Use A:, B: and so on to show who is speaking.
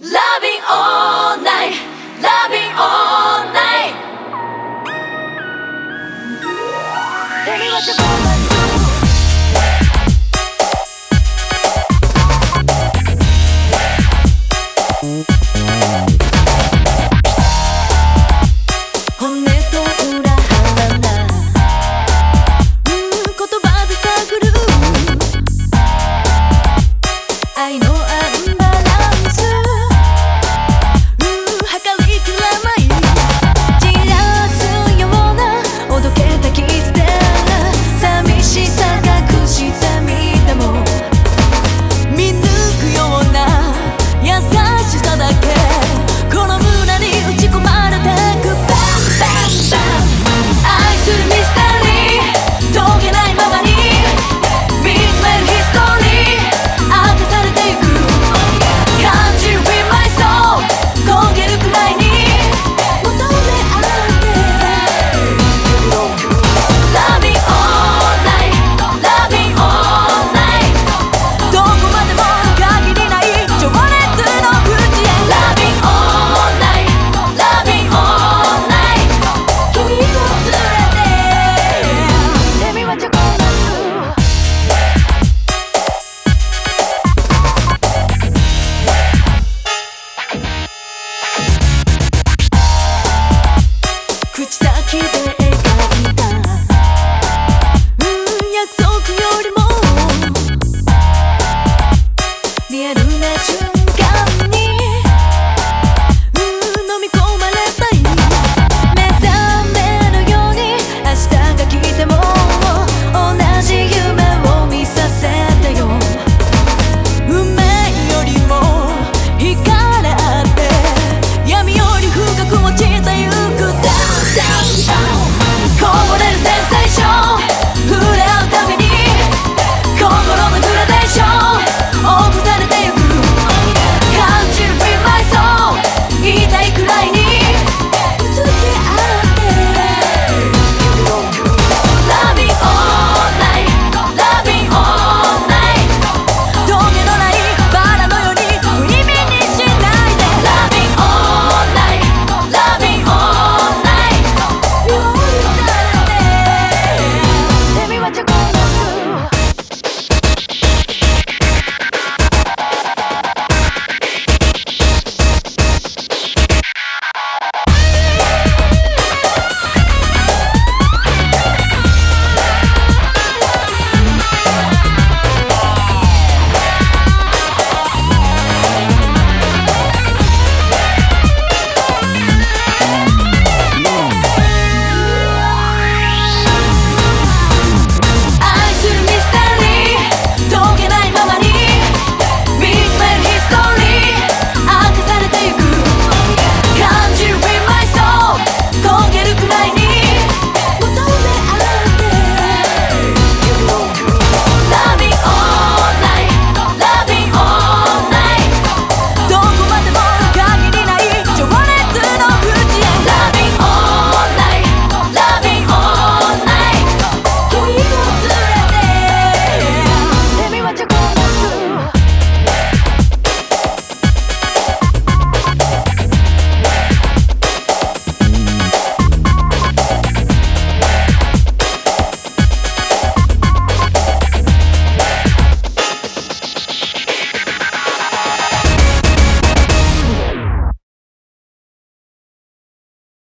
A: Loving all night, loving all night. Tell me what the